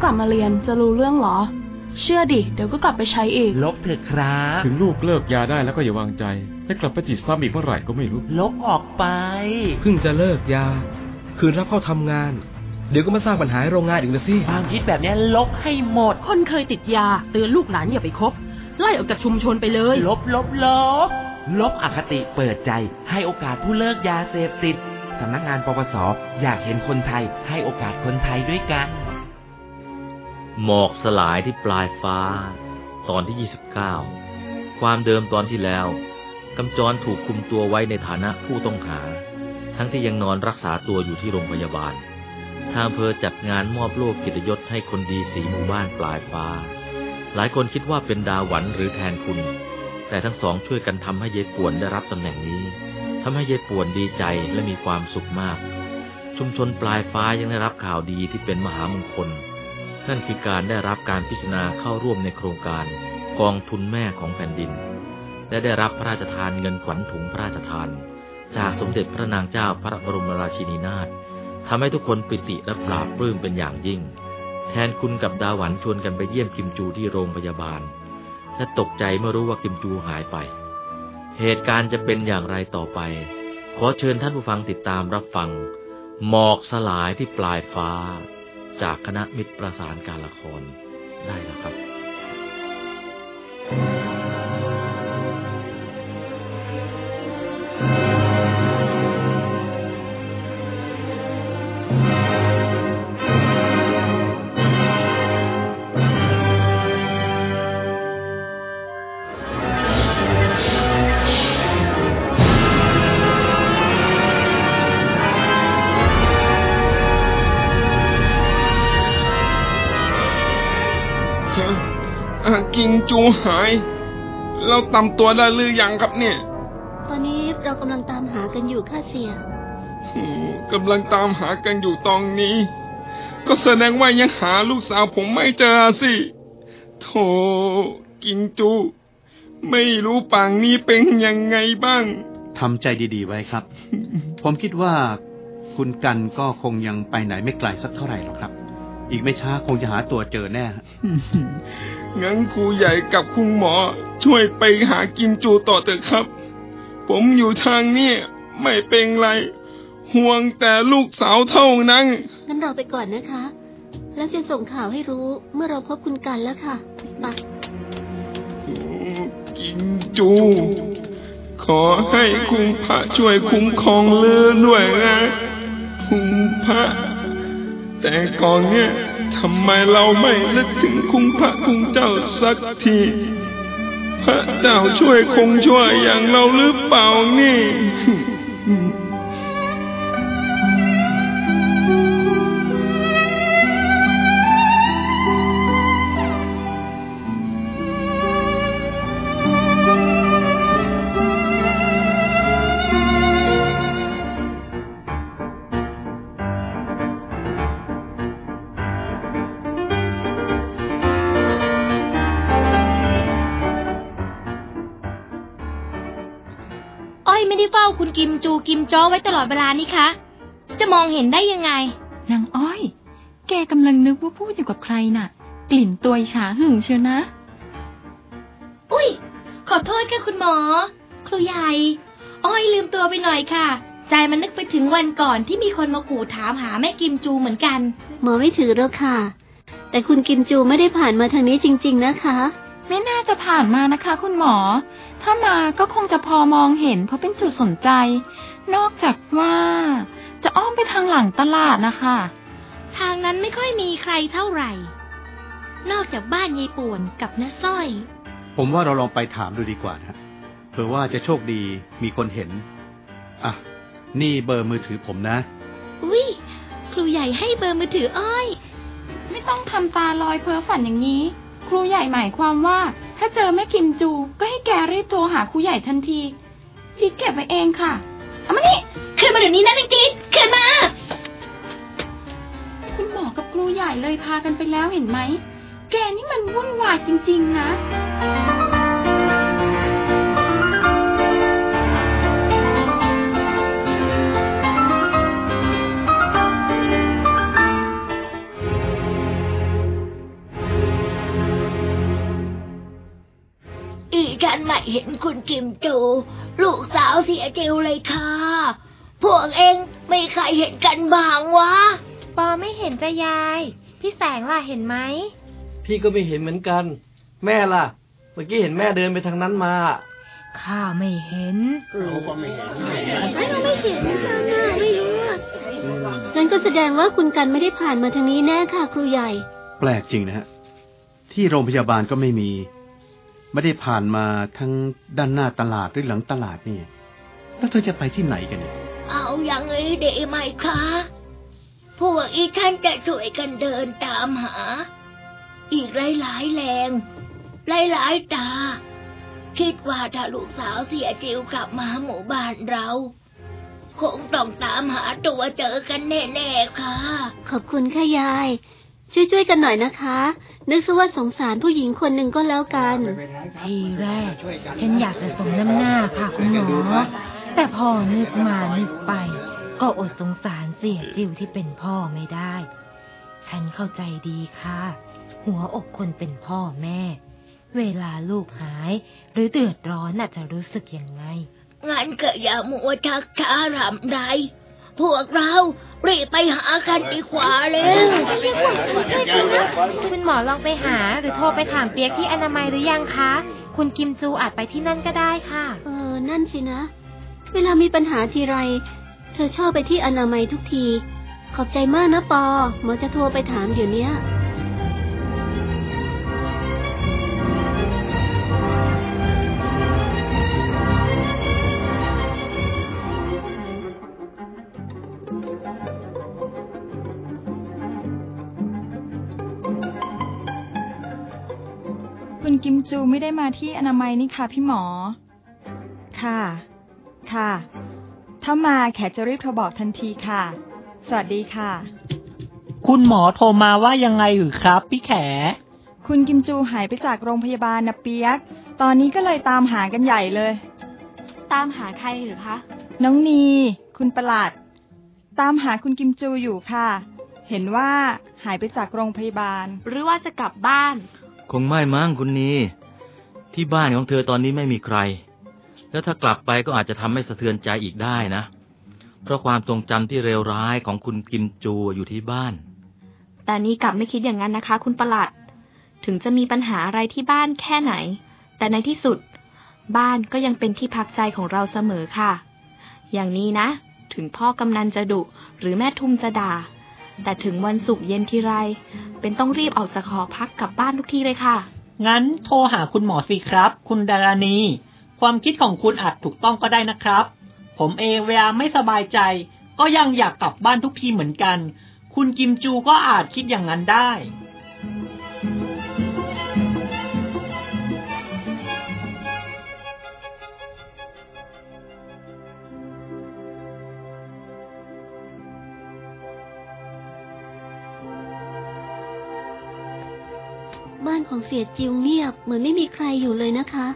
กแล้วกลับมาเรียนจะรู้เรื่องเหรอ เชื่อดิ เดี๋ยวก็กลับไปใช้อีก ลบเถอะครับ ถึงลูกเลิกยาได้แล้วก็อย่าวางใจให้กลับไปติดซ้ำอีกเมื่อไหร่ก็ไม่รู้ ลบออกไป เพิ่งจะเลิกยา คืนรับเข้าทำงาน เดี๋ยวก็มาสร้างปัญหาให้โรงงานอีกนะสิความคิดแบบเนี้ยลบให้หมด คนเคยติดยา เตือนลูกหลานอย่าไปคบไล่ออกจากชุมชนไปเลย ลบลบลบ ลบอคติเปิดใจ ให้โอกาสผู้เลิกยาเสพติดสำนักงานปปส อยากเห็นคนไทยให้โอกาสคนไทยด้วยกัน หมอกสลายที่ปลายฟ้า ตอนที่ 29 ความเดิมตอนที่แล้วกำจรถูกคุมตัวไว้ในฐานะผู้ต้องหา ทั้งที่ยังนอนรักษาตัวอยู่ที่โรงพยาบาล ทางอำเภอจัดงานมอบโล่กิตยศให้คนดีสีหมู่บ้านปลายฟ้า หลายคนคิดว่าเป็นดาหวันหรือแทนคุณ แต่ทั้งสองช่วยกันทำให้เยายป่วนได้รับตำแหน่งนี้ทำให้เยายป่วนดีใจและมีความสุขมาก ชุมชนปลายฟ้ายังได้รับข่าวดีที่เป็นมหามงคล นั่นคือการได้รับการพิจารณาเข้าร่วมในโครงการ กองทุนแม่ของแผ่นดิน และได้รับพระราชทานเงินขวัญถุงพระราชทาน จากสมเด็จพระนางเจ้าพระบรมราชินีนาถทำให้ทุกคนปิติและปราบปลื้มเป็นอย่างยิ่ง แทนคุณกับดาหวันชวนกันไปเยี่ยมกิมจูที่โรงพยาบาล และตกใจเมื่อรู้ว่ากิมจูหายไป เหตุการณ์จะเป็นอย่างไรต่อไป ขอเชิญท่านผู้ฟังติดตามรับฟัง หมอกสลายที่ปลายฟ้า จากคณะมิตรประสานการละครได้แล้วครับ หาย เราตำตัวได้หรือยังครับเนี่ย ตอนนี้เรากำลังตามหากันอยู่ค่ะเสียอืมกำลังตามหากันอยู่ตอนนี้ ก็แสดงว่ายังหาลูกสาวผมไม่เจอสิโธ่กิงจู ไม่รู้ป่างนี้เป็นยังไงบ้างทำใจดีๆไว้ครับ ผมคิดว่าคุณกันก็คงยังไปไหนไม่ไกลสักเท่าไหร่หรอกครับ อีกไม่ช้าคงจะหาตัวเจอแน่ฮะ งั้นครูใหญ่กับคุณหมอช่วยไปหากิมจูต่อเถอะครับ ผมอยู่ทางนี้ไม่เป็นไร ห่วงแต่ลูกสาวเท่านั้นงั้นเราไปก่อนนะคะ แล้วจะส่งข่าวให้รู้เมื่อเราพบคุณกันแล้วค่ะไปกินจู ขอให้คุณพระช่วยคุ้มครองเลือด้วยนะ คุณพระแต่ก่อนเนี่ย ทำไมเราไม่นึกถึงคุณพระคุณเจ้าสักที พระเจ้าช่วยคงช่วยอย่างเราหรือเปล่านี่ กิมจูกิมจ้อไว้ตลอดเวลานี่คะ จะมองเห็นได้ยังไง นางอ้อย แกกำลังนึกว่าพูดอยู่กับใครน่ะ กลิ่นตัวฉาหึงเชียวนะ อุ้ย ขอโทษค่ะคุณหมอ ครูใหญ่ อ้อยลืมตัวไปหน่อยค่ะ ใจมันนึกไปถึงวันก่อนที่มีคนมาขู่ถามหาแม่กิมจูเหมือนกัน หมอไม่ถือหรอกค่ะ แต่คุณกิมจูไม่ได้ผ่านมาทางนี้จริง ๆ นะคะ ไม่น่าจะผ่านมานะคะ คุณหมอถ้ามาก็คงจะพอมองเห็นเพราะเป็นจุดสนใจ นอกจากว่าจะอ้อมไปทางหลังตลาดนะคะ ทางนั้นไม่ค่อยมีใครเท่าไหร่ นอกจากบ้านยายป่วนกับน้าสร้อย ผมว่าเราลองไปถามดูดีกว่านะเผื่อว่าจะโชคดีมีคนเห็น อะ นี่เบอร์มือถือผมนะ อุ้ยครูใหญ่ให้เบอร์มือถืออ้อย ไม่ต้องทำตาลอยเพ้อฝันอย่างนี้ ครูใหญ่หมายความว่า ถ้าเจอแม่กิมจู ก็ให้แกรีบโทรหาครูใหญ่ทันทีจีดเก็บไว้เองค่ะ เอามานี่ขึ้นมาเดี๋ยวนี้นะจิ๊ดขึ้นมา คุณหมอกับครูใหญ่เลยพากันไปแล้วเห็นไหม แกนี่มันวุ่นวายจริง ๆ นะ เห็นคุณกิมจู ลูกสาวเสียจิวเลยค่ะ พวกเองไม่ใครเห็นกันบ้างวะ ปอไม่เห็นจะยาย พี่แสงล่ะเห็นไหม พี่ก็ไม่เห็นเหมือนกัน แม่ล่ะ เมื่อกี้เห็นแม่เดินไปทางนั้นมา ข้าไม่เห็นเราก็ไม่เห็นไม่เราไม่เห็นไม่ฟังอะไม่รู้อะงั้นก็แสดงว่าคุณกันไม่ได้ผ่านมาทางนี้แน่ค่ะครูใหญ่ แปลกจริงนะฮะ ที่โรงพยาบาลก็ไม่มี ไม่ได้ผ่านมาทั้งด้านหน้าตลาดหรือหลังตลาดนี่ แล้วเธอจะไปที่ไหนกันเนี่ย เอาอย่างนี้ดีไหมคะ พวกอีท่านจะช่วยกันเดินตามหา อีกหลายๆแรงหลายๆตา คิดว่าถ้าลูกสาวเสียจิวกลับมาหมู่บ้านเราคงต้องตามหาตัวเจอกันแน่ ๆ ค่ะ ขอบคุณค่ะยาย ช่วยๆกันหน่อยนะคะ นึกซะว่าสงสารผู้หญิงคนหนึ่งก็แล้วกัน ทีแรก ฉันอยากจะสมน้ำหน้าค่ะคุณหมอ แต่พอนึกมานึกไป ก็อดสงสารเสียจิวที่เป็นพ่อไม่ได้ ฉันเข้าใจดีค่ะ หัวอกคนเป็นพ่อแม่ เวลาลูกหายหรือเดือดร้อนน่ะจะรู้สึกยังไงงั้นก็อย่ามัวชักช้ารำไร พวกเรารีบไปหากันดีกว่าเลยคุณหมอลองไปหาหรือโทรไปถามเปียกที่อนามัยหรือยังคะ คุณกิมจูอาจไปที่นั่นก็ได้ค่ะ เออ นั่นสินะ เวลามีปัญหาทีไร เธอชอบไปที่อนามัยทุกที ขอบใจมากนะปอ หมอจะโทรไปถามเดี๋ยวนี้ มจูไม่ได้มาที่อนามัยนี่ค่ะพี่หมอ ค่ะ ค่ะ ถ้ามาแขจะรีบโทรบอกทันทีค่ะ สวัสดีค่ะ คุณหมอโทรมาว่ายังไงหรือครับ พี่แข คุณกิมจูหายไปจากโรงพยาบาลนะเปียก ตอนนี้ก็เลยตามหากันใหญ่เลย ตามหาใครหรือคะ น้องนี คุณประหลัด ตามหาคุณกิมจูอยู่ค่ะ เห็นว่าหายไปจากโรงพยาบาล หรือว่าจะกลับบ้าน คงไม่มั้งคุณนีที่บ้านของเธอตอนนี้ไม่มีใคร แล้วถ้ากลับไปก็อาจจะทำให้สะเทือนใจอีกได้นะ เพราะความทรงจำที่เลวร้ายของคุณกิมจูอยู่ที่บ้าน แต่นี่กลับไม่คิดอย่างนั้นนะคะ คุณประหลัด ถึงจะมีปัญหาอะไรที่บ้านแค่ไหน แต่ในที่สุด บ้านก็ยังเป็นที่พักใจของเราเสมอค่ะ อย่างนี้นะ ถึงพ่อกำนันจะดุหรือแม่ทุมจะด่า แต่ถึงวันศุกร์เย็นทีไร เป็นต้องรีบออกจากหอพักกลับบ้านทุกทีเลยค่ะ งั้นโทรหาคุณหมอสิครับ คุณดารานีความคิดของคุณอาจถูกต้องก็ได้นะครับ ผมเองเวลาไม่สบายใจ ก็ยังอยากกลับบ้านทุกทีเหมือนกัน คุณกิมจูก็อาจคิดอย่างนั้นได้ ของเสียจิวเงียบเหมือนไม่มีใครอยู่เลยนะคะ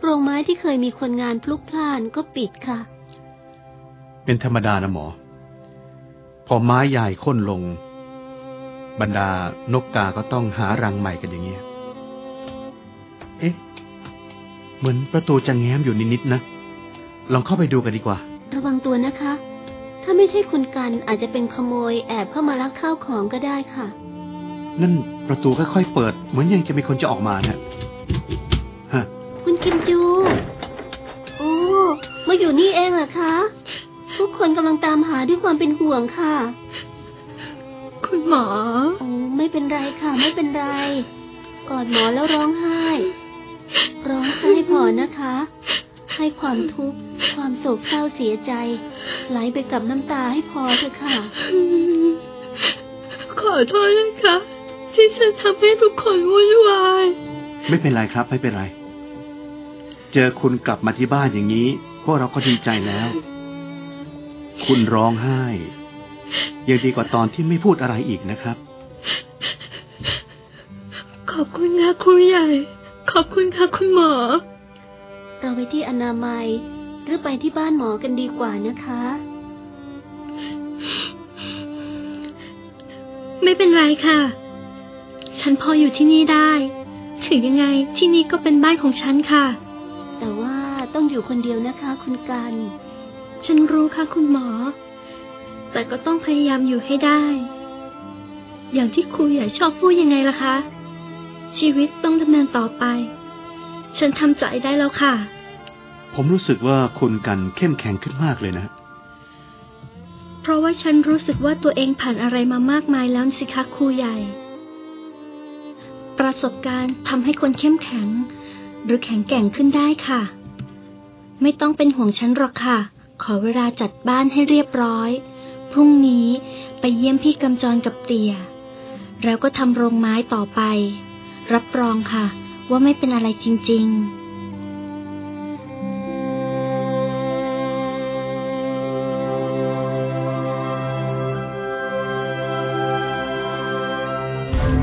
โรงไม้ที่เคยมีคนงานพลุกพล่านก็ปิดค่ะ เป็นธรรมดานะหมอ พอไม้ใหญ่ค้นลง บรรดานกกาก็ต้องหารังใหม่กันอย่างเงี้ย เอ๊ะ เหมือนประตูจะแง้มอยู่นิดๆนะ ลองเข้าไปดูกันดีกว่า ระวังตัวนะคะ ถ้าไม่ใช่คุณกันอาจจะเป็นขโมยแอบเข้ามาลักข้าวของก็ได้ค่ะ นั่น ประตูค่อยๆเปิด เหมือนยังจะมีคนจะออกมานะฮะ คุณคิมจู โอ้มาอยู่นี่เองเหรอคะ ทุกคนกำลังตามหาด้วยความเป็นห่วงค่ะ คุณหมอ โอ้ไม่เป็นไรค่ะ ไม่เป็นไร กอดหมอแล้วร้องไห้ ร้องไห้พอนะคะ ให้ความทุกข์ ความโศกเศร้าเสียใจ ไหลไปกับน้ำตาให้พอเถอะค่ะ ขอโทษนะคะ ที่ฉันทำให้ทุกคนวุ่นวาย ไม่เป็นไรครับ ไม่เป็นไร เจอคุณกลับมาที่บ้านอย่างนี้ พวกเราก็ดีใจแล้ว คุณร้องไห้ ยังดีกว่าตอนที่ไม่พูดอะไรอีกนะครับ ขอบคุณค่ะครูใหญ่ ขอบคุณค่ะคุณหมอ เราไปที่อนามัย หรือไปที่บ้านหมอกันดีกว่านะคะไม่เป็นไรค่ะ ฉันพออยู่ที่นี่ได้ ถึงยังไงที่นี่ก็เป็นบ้านของฉันค่ะ แต่ว่าต้องอยู่คนเดียวนะคะ คุณกัน ฉันรู้ค่ะคุณหมอ แต่ก็ต้องพยายามอยู่ให้ได้ อย่างที่ครูใหญ่ชอบพูดยังไงล่ะคะ ชีวิตต้องดำเนินต่อไป ฉันทำใจได้แล้วค่ะ ผมรู้สึกว่าคุณกันเข้มแข็งขึ้นมากเลยนะ เพราะว่าฉันรู้สึกว่าตัวเองผ่านอะไรมามากมายแล้วสิคะครูใหญ่ ประสบการณ์ทำให้คนเข้มแข็ง หรือแข็งแกร่งขึ้นได้ค่ะ ไม่ต้องเป็นห่วงฉันหรอกค่ะ ขอเวลาจัดบ้านให้เรียบร้อย พรุ่งนี้ไปเยี่ยมพี่กำจรกับเตี่ยแล้วก็ทำโรงไม้ต่อไป รับรองค่ะ ว่าไม่เป็นอะไรจริง ๆ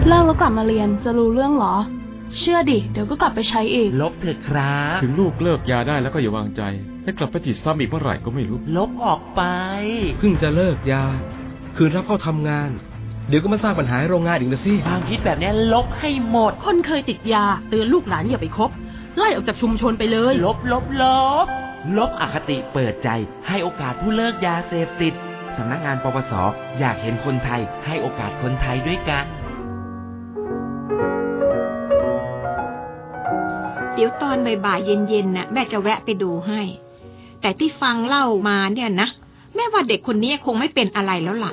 เลิกแล้วกลับมาเรียนจะรู้เรื่องเหรอ เชื่อดิ เดี๋ยวก็กลับไปใช้อีก ลบเถอะครับ ถึงลูกเลิกยาได้แล้วก็อย่าวางใจ ถ้ากลับไปติดซ้ำอีกเมื่อไหร่ก็ไม่รู้ ลบออกไป เพิ่งจะเลิกยา คืนรับเข้าทำงาน เดี๋ยวก็มาสร้างปัญหาให้โรงงานอีกนะสิความคิดแบบนี้ลบให้หมด คนเคยติดยา เตือนลูกหลานอย่าไปคบไล่ออกจากชุมชนไปเลย ลบลบลบ ลบอคติเปิดใจ ให้โอกาสผู้เลิกยาเสพติดสำนักงานปปสอยากเห็นคนไทยให้โอกาสคนไทยด้วยกัน เดี๋ยวตอนบ่ายๆเย็นๆน่ะแม่จะแวะไปดูให้ แต่ที่ฟังเล่ามาเนี่ยนะแม่ว่าเด็กคนนี้คงไม่เป็นอะไรแล้วล่ะ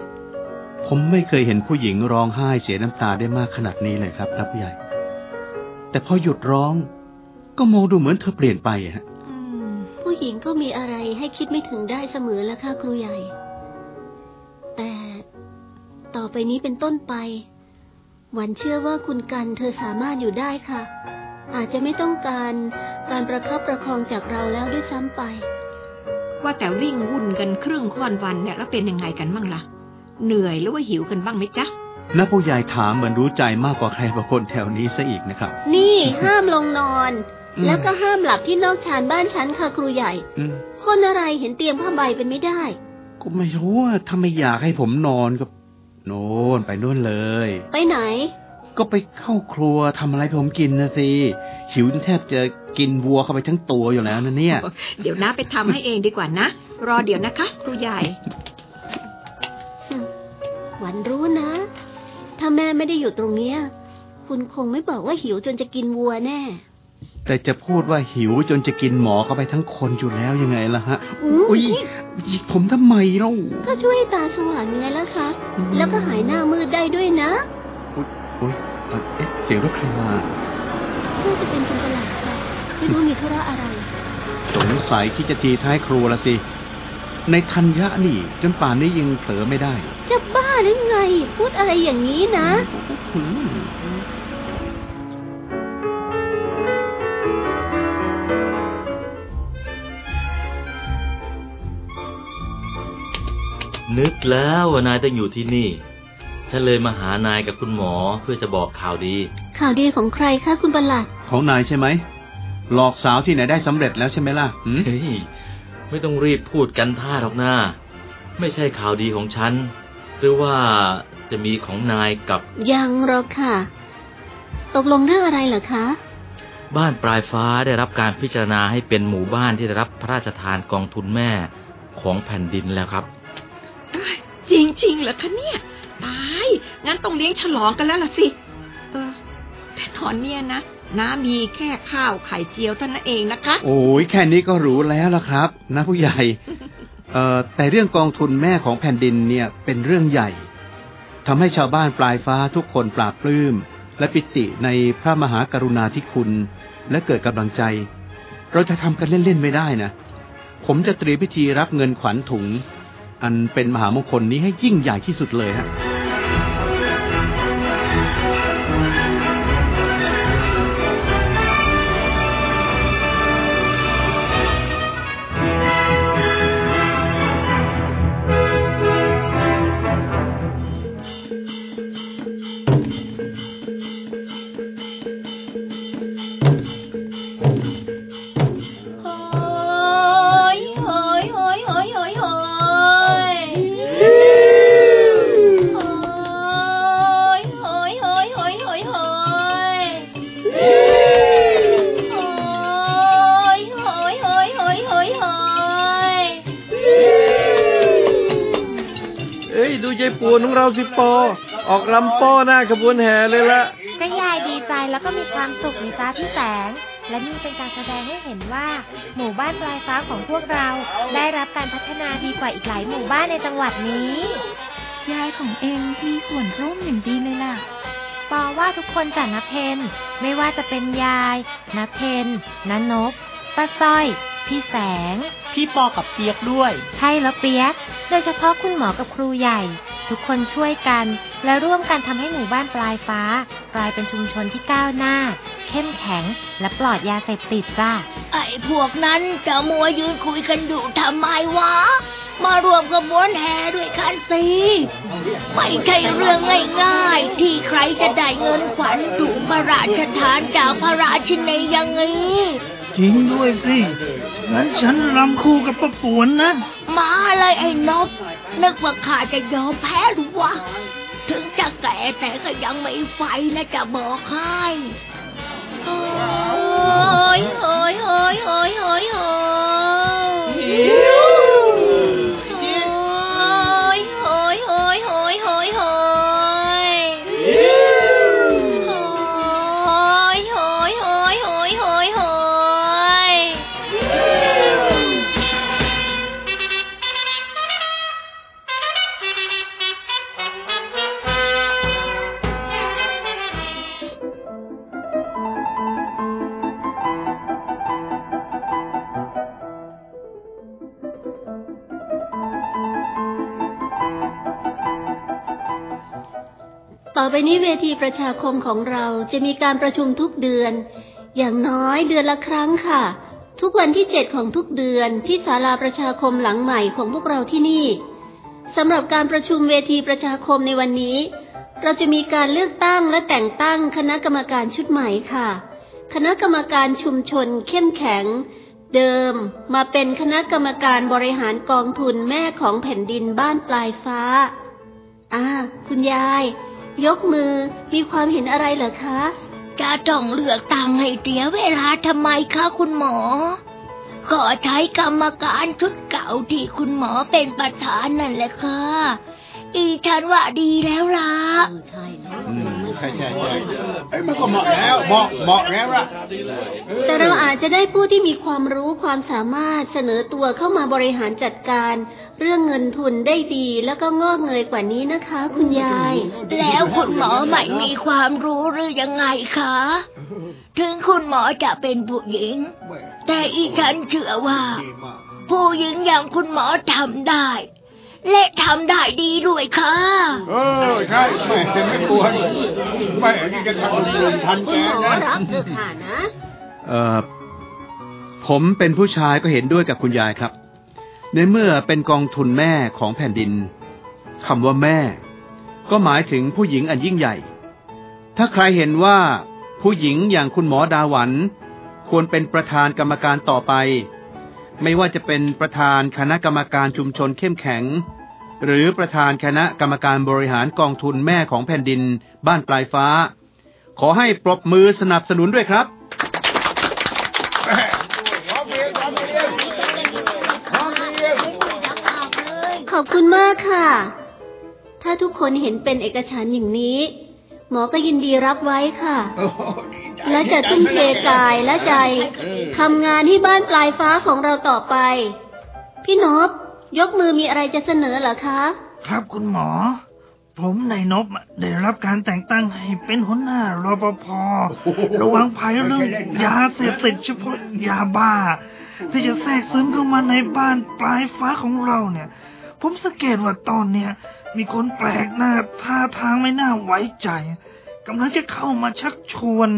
ผมไม่เคยเห็นผู้หญิงร้องไห้เสียน้ำตาได้มากขนาดนี้เลยครับครับผู้ใหญ่ แต่พอหยุดร้อง ก็มองดูเหมือนเธอเปลี่ยนไปอะฮะผู้หญิงก็มีอะไรให้คิดไม่ถึงได้เสมอแล้วค่ะครูใหญ่ แต่ต่อไปนี้เป็นต้นไป หวันเชื่อว่าคุณกันเธอสามารถอยู่ได้ค่ะ อาจจะไม่ต้องการการประคับประคองจากเราแล้วด้วยซ้ำไป ว่าแต่วิ่งวุ่นกันครึ่งค่อนวันเนี่ยแล้วเป็นยังไงกันบ้างล่ะ เหนื่อยหรือว่าหิวกันบ้างไหมจ๊ะน้าผู้ใหญ่ถามเหมือนรู้ใจมากกว่าใครบางคนแถวนี้ซะอีกนะครับ นี่ห้ามลงนอนอืมแล้วก็ห้ามหลับที่นอกชานบ้านฉันค่ะครูใหญ่อืมคนอะไรเห็นเตียงผ้าใบเป็นไม่ได้ก็ไม่รู้ว่าถ้าไม่อยากให้ผมนอนก็โน่นไปโน่นเลย ไปไหน ก็ไปเข้าครัวทำอะไรผมกินนะสิหิวแทบจะกินวัวเข้าไปทั้งตัวอยู่แล้วนะเนี่ย เดี๋ยวนะไปทำให้เองดีกว่านะ รอเดี๋ยวนะคะ ครูใหญ่หวันรู้นะ ถ้าแม่ไม่ได้อยู่ตรงเนี้ย คุณคงไม่บอกว่าหิวจนจะกินวัวแน่ แต่จะพูดว่าหิวจนจะกินหมอเข้าไปทั้งคนอยู่แล้วยังไงล่ะฮะ อุ้ยผมทำไมเล่าก็ช่วยตาสว่างไงล่ะคะ แล้วก็หายหน้ามืดได้ด้วยนะ อุ๊ยเอ๊ะเสียงรถใครมาน่าจะเป็นคนปลาดค่ะไม่รู้มีธุระอะไร สงสัยที่จะทีท้ายครัวละสิ ในทัญญะนี่ จนป่านนี้ยังเผลอไม่ได้จะบ้าหรือไง พูดอะไรอย่างนี้นะนึกแล้วว่านายต้องอยู่ที่นี่ ฉันเลยมาหานายกับคุณหมอเพื่อจะบอกข่าวดี ข่าวดีของใครคะคุณประหลัด ของนายใช่ไหม หลอกสาวที่ไหนได้สำเร็จแล้วใช่ไหมล่ะเฮ้ยไม่ต้องรีบพูดกันท่าหรอกหน้า ไม่ใช่ข่าวดีของฉัน หรือว่าจะมีของนายกับ ยังหรอกค่ะ ตกลงเรื่องอะไรเหรอคะ บ้านปลายฟ้าได้รับการพิจารณาให้เป็นหมู่บ้านที่ได้รับพระราชทานกองทุนแม่ของแผ่นดินแล้วครับ จริงๆเหรอคะเนี่ย ตาย งั้นต้องเลี้ยงฉลองกันแล้วล่ะสิ เออ แต่ตอนเนี้ยนะน้ามีแค่ข้าวไข่เจียวเท่านั้นเองนะคะ โอ้ยแค่นี้ก็รู้แล้วล่ะครับนะผู้ใหญ่เออแต่เรื่องกองทุนแม่ของแผ่นดินเนี่ยเป็นเรื่องใหญ่ทำให้ชาวบ้านปลายฟ้าทุกคนปราบปลื้ม และปิติในพระมหากรุณาธิคุณ และเกิดกำลังใจ เราจะทำกันเล่นๆไม่ได้นะ ผมจะเตรียมพิธีรับเงินขวัญถุง อันเป็นมหามงคลนี้ให้ยิ่งใหญ่ที่สุดเลยฮะ ขบวนแห่เลยละก็ยายดีใจแล้วก็มีความสุขนี่จ้าพี่แสง และนี่เป็นการแสดงให้เห็นว่า หมู่บ้านปลายฟ้าของพวกเราได้รับการพัฒนาดีกว่าอีกหลายหมู่บ้านในจังหวัดนี้ ยายของเองมีส่วนร่วมอย่างดีเลยล่ะปอว่าทุกคนจากนเพนไม่ว่าจะเป็นยายนเพนนนบป้าสร้อยพี่แสง พี่ปอกับเปียกด้วย ใช่แล้วเปียก โดยเฉพาะคุณหมอกับครูใหญ่ ทุกคนช่วยกัน และร่วมกันทำให้หมู่บ้านปลายฟ้า กลายเป็นชุมชนที่ก้าวหน้า เข้มแข็งและปลอดยาเสพติดจ้าไอ้พวกนั้นจะมัวยืนคุยกันอยู่ทำไมวะ มารวมกระบวนแห่ด้วยกันสิไม่ใช่เรื่องง่ายๆ ที่ใครจะได้เงินขวัญถุงพระราชทานจากพระราชินีอย่างนี้จริงด้วยสิ งั้นฉันรำคู่กับป้าปวนนะ มาเลยไอ้นบ นึกว่าข้าจะยอมแพ้หรือวะ ถึงจะแก่แต่ก็ยังไม่ไฟนะจะบอกให้โอ้ยโอ้ยโอ้ยโอ้ยโอ้ยโอ้ย ต่อไปนี้เวทีประชาคมของเราจะมีการประชุมทุกเดือน อย่างน้อยเดือนละครั้งค่ะ ทุกวันที่เจ็ดของทุกเดือนที่ศาลาประชาคมหลังใหม่ของพวกเราที่นี่สำหรับการประชุมเวทีประชาคมในวันนี้ เราจะมีการเลือกตั้งและแต่งตั้งคณะกรรมการชุดใหม่ค่ะ คณะกรรมการชุมชนเข้มแข็ง เดิม มาเป็นคณะกรรมการบริหารกองทุนแม่ของแผ่นดินบ้านปลายฟ้าอ่าคุณยาย ยกมือมีความเห็นอะไรเหรอคะจะต้องเลือกตั้งให้เสียเวลาทำไมคะคุณหมอก็ใช้กรรมการชุดเก่าที่คุณหมอเป็นประธานนั่นแหละค่ะ อีฉันว่าดีแล้วล่ะใช่ใช่อืมช่ ใช่ใช่เอ้ยมันก็เหมาะแล้วเหมาะเหมาะแล้วล่ะแต่เราอาจจะได้ผู้ที่มีความรู้ความสามารถเสนอตัวเข้ามาบริหารจัดการ เรื่องเงินทุนได้ดีแล้วก็งอกเงยกว่านี้นะคะ คุณยาย แล้วคุณหมอไม่มีความรู้หรือยังไงคะ ถึงคุณหมอจะเป็นผู้หญิง แต่อีฉันเชื่อว่า ผู้หญิงอย่างคุณหมอทำได้ และทำได้ดีด้วยค่ะเออใช่ไม่ไม่ควรไม่นี่จะทำลืมทันแกนะรับเถอค่ะนะเอ่อผมเป็นผู้ชายก็เห็นด้วยกับคุณยายครับ ในเมื่อเป็นกองทุนแม่ของแผ่นดินคำว่าแม่ ก็หมายถึงผู้หญิงอันยิ่งใหญ่ ถ้าใครเห็นว่าผู้หญิงอย่างคุณหมอดาหวัน ควรเป็นประธานกรรมการต่อไป ไม่ว่าจะเป็นประธานคณะกรรมการชุมชนเข้มแข็ง หรือประธานคณะกรรมการบริหารกองทุนแม่ของแผ่นดิน บ้านปลายฟ้า ขอให้ปรบมือสนับสนุนด้วยครับขอบคุณมากค่ะ ถ้าทุกคนเห็นเป็นเอกฉันอย่างนี้ หมอก็ยินดีรับไว้ค่ะ และจะทุ่มเทกายและใจทำงานที่บ้านปลายฟ้าของเราต่อไป พี่นบยกมือมีอะไรจะเสนอเหรอคะ ครับคุณหมอ ผมนายนบได้รับการแต่งตั้งให้เป็นหัวหน้ารปภระวังภัยเรื่องยาเสพติดเฉพาะยาบ้า ที่จะแทรกซึมเข้ามาในบ้านปลายฟ้าของเราเนี่ย ผมสังเกตว่าตอนเนี้ยมีคนแปลกหน้าท่าทางไม่น่าไว้ใจกำลังจะเข้ามาชักชวน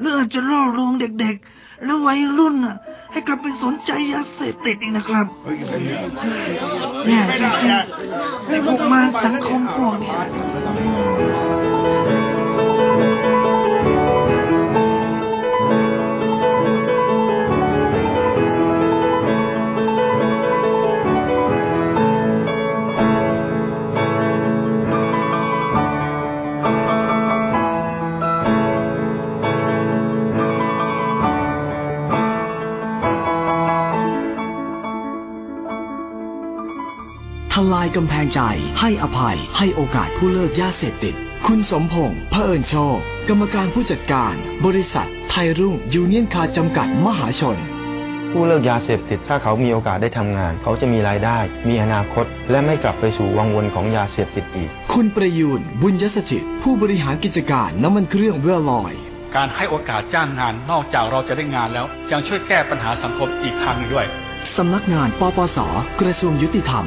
หรืออาจจะล่อลวงเด็กๆ และวัยรุ่นน่ะ ให้กลับไปสนใจยาเสพติดอีกนะครับแน่จริงๆไอ้พวกมารสังคมพวกเนี้ย ลายกำแพงใจ ให้อภัย ให้โอกาสผู้เลิกยาเสพติด คุณสมพงษ์เผอิญโชค กรรมการผู้จัดการ บริษัท ไทยรุ่งยูเนียนคาร์จำกัดมหาชน ผู้เลิกยาเสพติดถ้าเขามีโอกาสได้ทำงาน เขาจะมีรายได้ มีอนาคต และไม่กลับไปสู่วังวนของยาเสพติดอีก คุณประยูนบุญยสถิตผู้บริหารกิจการน้ำมันเครื่องเวลลอย การให้โอกาสจ้างงานนอกจากเราจะได้งานแล้ว ยังช่วยแก้ปัญหาสังคมอีกทางหนึ่งด้วย สำนักงานปปส กระทรวงยุติธรรม